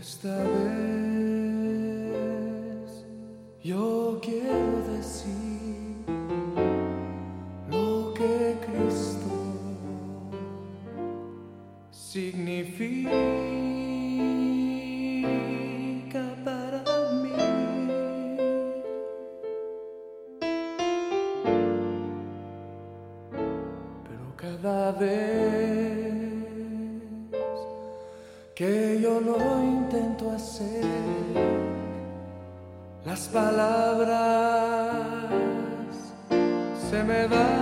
Esta vez yo quiero decir lo que Cristo significa para mí. Pero cada vez que yo lo las palabras se me van.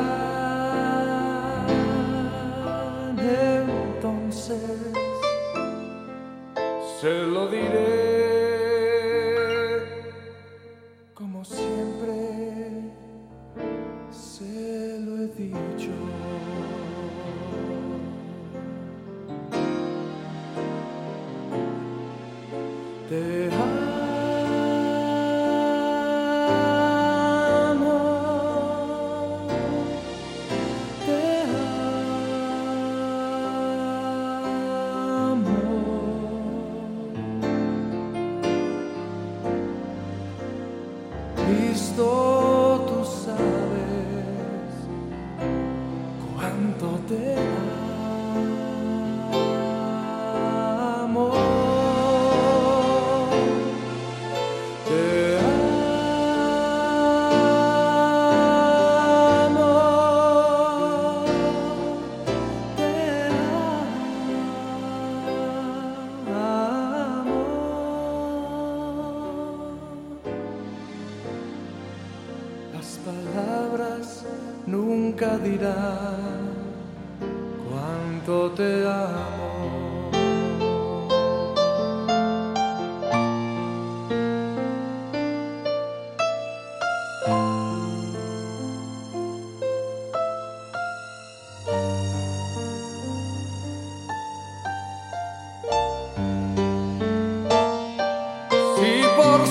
Entonces se lo diré Te amo, te amo. Cristo, tú sabes cuánto te. Dirán cuánto te amo. Si por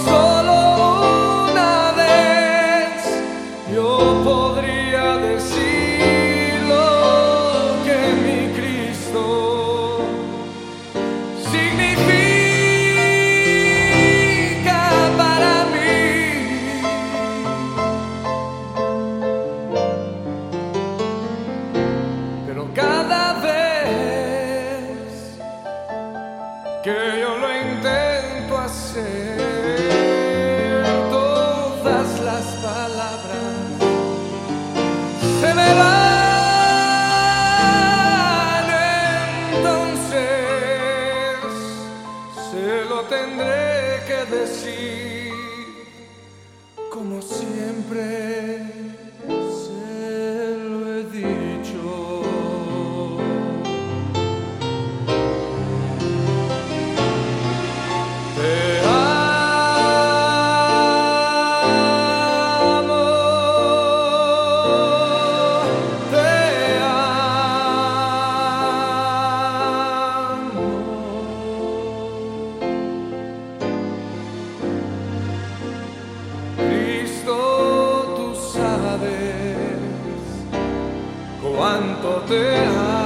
Pero cuánto te amo.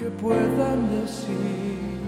Que puedan decir